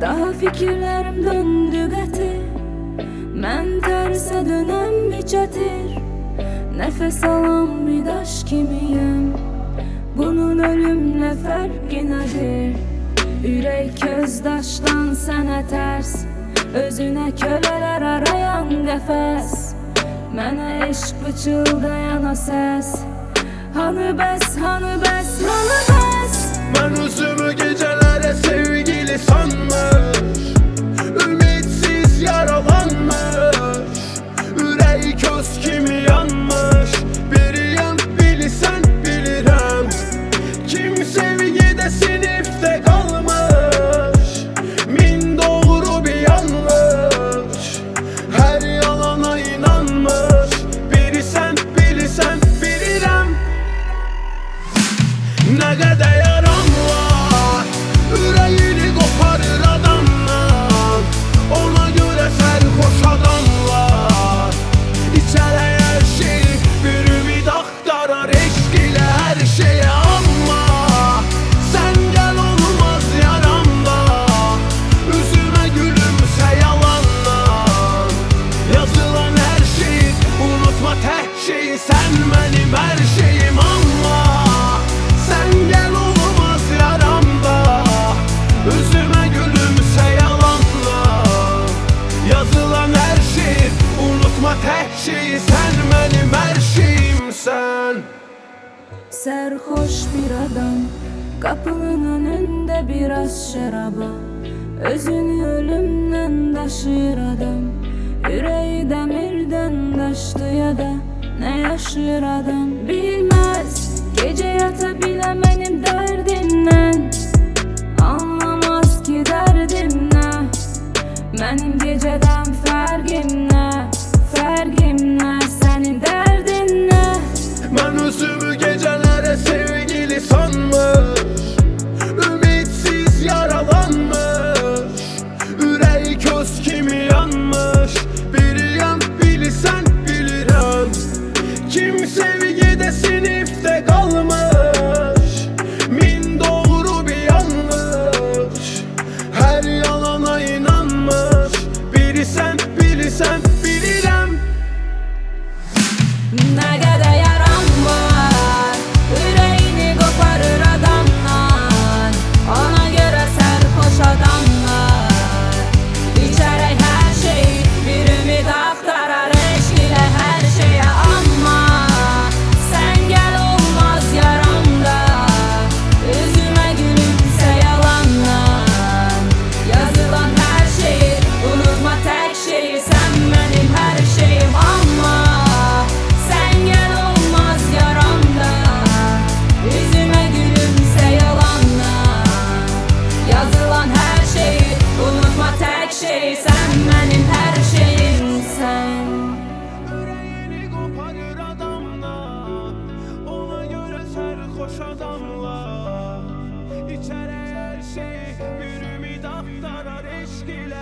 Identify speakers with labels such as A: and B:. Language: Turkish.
A: Daha fikirlərim döndü qəti Mən tərsə dönəm bir çətir Nəfəs alan bir daş kimiyəm Bunun ölümlə fərqi nədir? Ürək köz daşdan sənə tərs Özünə kölələr arayan qəfəs Mənə eşq pıçıldayan o səs Hanı bəs, hanı bəs, hanı bəs
B: Yaz kimi hayat her şeyi sen benim her şeyim sen.
A: Serhoş bir adam kapının önünde biraz şaraba. Özünü ölümden taşır adam. Yüreği demirden taştı ya da ne yaşır adam. Bilmez Gece yatabilen benim derdimden Anlamaz ki derdim ne Benim geceden aşk ile